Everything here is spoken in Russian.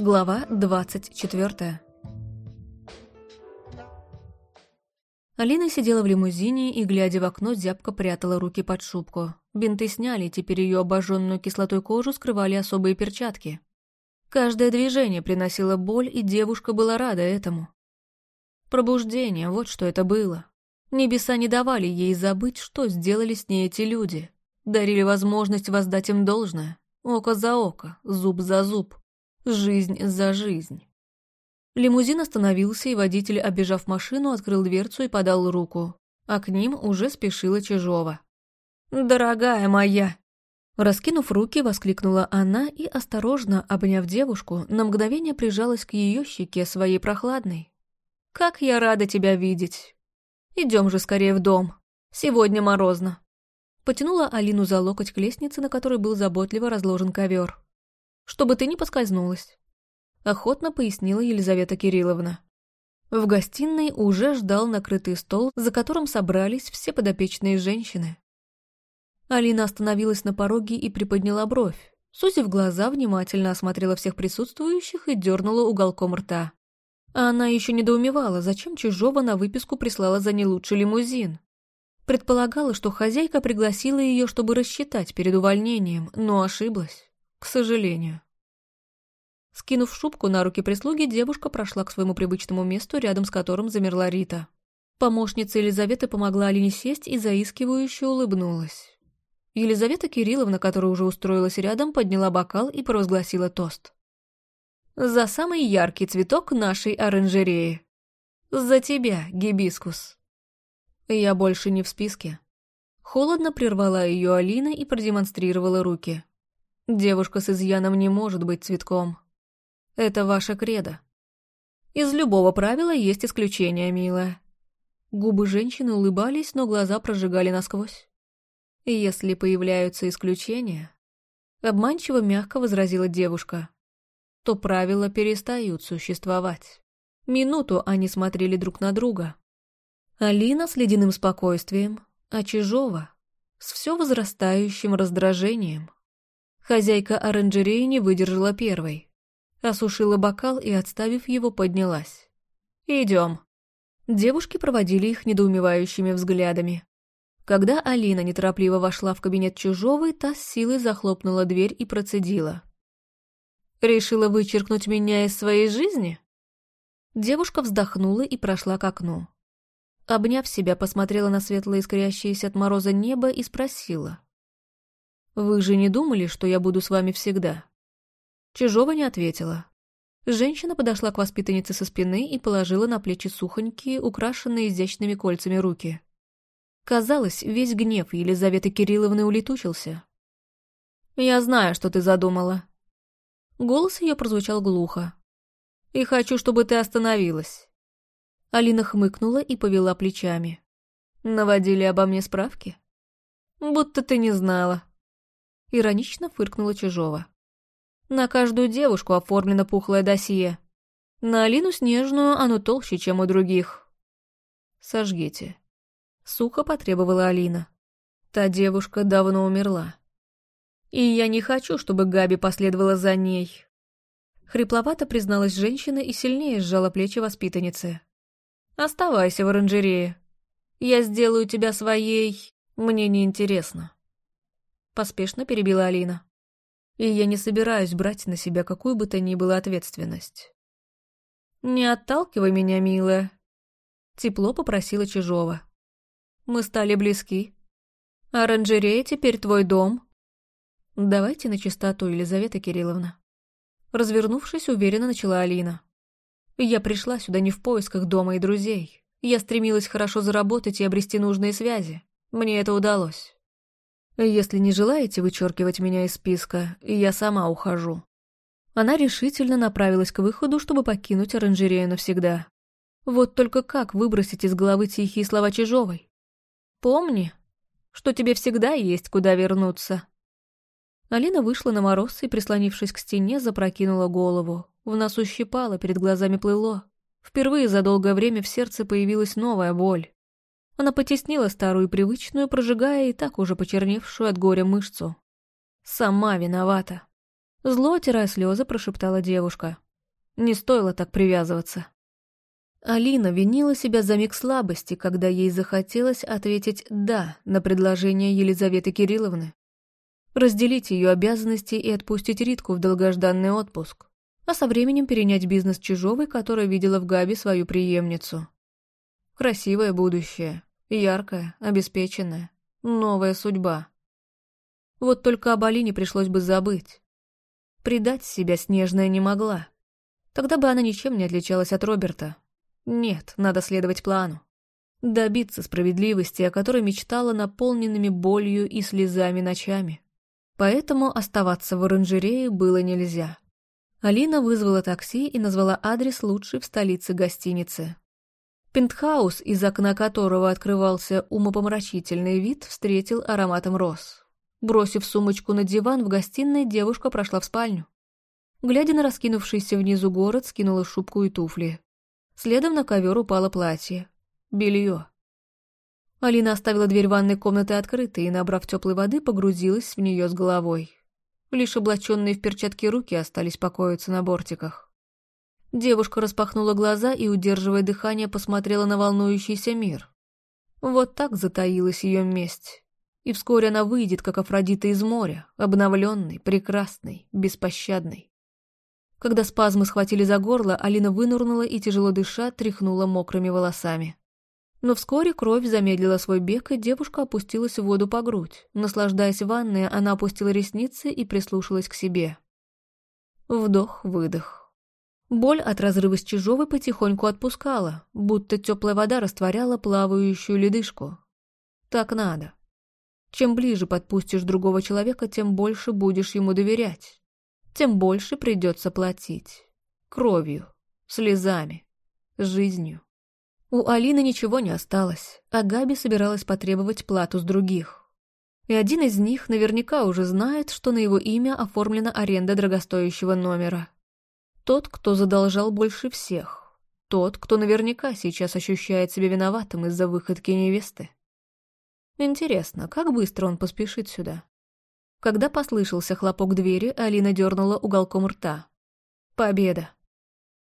Глава 24 Алина сидела в лимузине и, глядя в окно, зябко прятала руки под шубку. Бинты сняли, теперь ее обожженную кислотой кожу скрывали особые перчатки. Каждое движение приносило боль, и девушка была рада этому. Пробуждение, вот что это было. Небеса не давали ей забыть, что сделали с ней эти люди. Дарили возможность воздать им должное. Око за око, зуб за зуб. Жизнь за жизнь. Лимузин остановился, и водитель, обежав машину, открыл дверцу и подал руку. А к ним уже спешила Чижова. «Дорогая моя!» Раскинув руки, воскликнула она и, осторожно обняв девушку, на мгновение прижалась к ее щеке своей прохладной. «Как я рада тебя видеть! Идем же скорее в дом. Сегодня морозно!» Потянула Алину за локоть к лестнице, на которой был заботливо разложен ковер чтобы ты не поскользнулась», — охотно пояснила Елизавета Кирилловна. В гостиной уже ждал накрытый стол, за которым собрались все подопечные женщины. Алина остановилась на пороге и приподняла бровь. Сузив глаза, внимательно осмотрела всех присутствующих и дернула уголком рта. А она еще недоумевала, зачем чужого на выписку прислала за не лучший лимузин. Предполагала, что хозяйка пригласила ее, чтобы рассчитать перед увольнением, но ошиблась. К сожалению. Скинув шубку на руки прислуги, девушка прошла к своему привычному месту, рядом с которым замерла Рита. Помощница Елизаветы помогла Алине сесть и заискивающе улыбнулась. Елизавета Кирилловна, которая уже устроилась рядом, подняла бокал и провозгласила тост. «За самый яркий цветок нашей оранжереи. За тебя, гибискус». «Я больше не в списке». Холодно прервала ее Алина и продемонстрировала руки. Девушка с изъяном не может быть цветком. Это ваша кредо. Из любого правила есть исключение, милая. Губы женщины улыбались, но глаза прожигали насквозь. Если появляются исключения, обманчиво мягко возразила девушка, то правила перестают существовать. Минуту они смотрели друг на друга. Алина с ледяным спокойствием, а Чижова с все возрастающим раздражением. Хозяйка оранжереи не выдержала первой. Осушила бокал и, отставив его, поднялась. «Идем». Девушки проводили их недоумевающими взглядами. Когда Алина неторопливо вошла в кабинет чужого, та с силой захлопнула дверь и процедила. «Решила вычеркнуть меня из своей жизни?» Девушка вздохнула и прошла к окну. Обняв себя, посмотрела на светлое искрящееся от мороза небо и спросила. «Вы же не думали, что я буду с вами всегда?» Чижова не ответила. Женщина подошла к воспитаннице со спины и положила на плечи сухонькие, украшенные изящными кольцами руки. Казалось, весь гнев Елизаветы Кирилловны улетучился. «Я знаю, что ты задумала». Голос ее прозвучал глухо. «И хочу, чтобы ты остановилась». Алина хмыкнула и повела плечами. «Наводили обо мне справки?» «Будто ты не знала». Иронично фыркнула Чужого. На каждую девушку оформлено пухлое досье. На Алину Снежную оно толще, чем у других. «Сожгите». Сухо потребовала Алина. Та девушка давно умерла. И я не хочу, чтобы Габи последовала за ней. Хрипловато призналась женщина и сильнее сжала плечи воспитанницы. «Оставайся в оранжерее. Я сделаю тебя своей... Мне неинтересно». Поспешно перебила Алина. И я не собираюсь брать на себя какую бы то ни было ответственность. «Не отталкивай меня, милая», — тепло попросила Чижова. «Мы стали близки. Оранжерея теперь твой дом». «Давайте на чистоту, Елизавета Кирилловна». Развернувшись, уверенно начала Алина. «Я пришла сюда не в поисках дома и друзей. Я стремилась хорошо заработать и обрести нужные связи. Мне это удалось. Если не желаете вычеркивать меня из списка, я сама ухожу». Она решительно направилась к выходу, чтобы покинуть оранжерею навсегда. Вот только как выбросить из головы тихие слова Чижовой? «Помни, что тебе всегда есть куда вернуться». Алина вышла на мороз и, прислонившись к стене, запрокинула голову. В носу щипало, перед глазами плыло. Впервые за долгое время в сердце появилась новая боль. Она потеснила старую привычную, прожигая и так уже почерневшую от горя мышцу. «Сама виновата». Зло, отирая слезы, прошептала девушка. Не стоило так привязываться. Алина винила себя за миг слабости, когда ей захотелось ответить «да» на предложение Елизаветы Кирилловны. Разделить ее обязанности и отпустить Ритку в долгожданный отпуск, а со временем перенять бизнес Чижовой, которая видела в Габи свою преемницу. Красивое будущее, яркое, обеспеченное, новая судьба. Вот только об Алине пришлось бы забыть. Предать себя Снежная не могла. Тогда бы она ничем не отличалась от Роберта, нет, надо следовать плану. Добиться справедливости, о которой мечтала наполненными болью и слезами ночами. Поэтому оставаться в оранжерее было нельзя. Алина вызвала такси и назвала адрес лучшей в столице гостиницы. Пентхаус, из окна которого открывался умопомрачительный вид, встретил ароматом роз. Бросив сумочку на диван в гостиной, девушка прошла в спальню. Глядя на раскинувшийся внизу город, скинула шубку и туфли. Следом на ковер упало платье. Белье. Алина оставила дверь ванной комнаты открытой и, набрав теплой воды, погрузилась в нее с головой. Лишь облаченные в перчатки руки остались покоиться на бортиках. Девушка распахнула глаза и, удерживая дыхание, посмотрела на волнующийся мир. Вот так затаилась ее месть. И вскоре она выйдет, как Афродита из моря, обновленной, прекрасной, беспощадной. Когда спазмы схватили за горло, Алина вынурнула и, тяжело дыша, тряхнула мокрыми волосами. Но вскоре кровь замедлила свой бег, и девушка опустилась в воду по грудь. Наслаждаясь ванной, она опустила ресницы и прислушалась к себе. Вдох-выдох. Боль от разрыва с Чижовой потихоньку отпускала, будто теплая вода растворяла плавающую ледышку. Так надо. Чем ближе подпустишь другого человека, тем больше будешь ему доверять тем больше придется платить. Кровью, слезами, жизнью. У Алины ничего не осталось, а Габи собиралась потребовать плату с других. И один из них наверняка уже знает, что на его имя оформлена аренда дорогостоящего номера. Тот, кто задолжал больше всех. Тот, кто наверняка сейчас ощущает себя виноватым из-за выходки невесты. Интересно, как быстро он поспешит сюда? Когда послышался хлопок двери, Алина дернула уголком рта. Победа.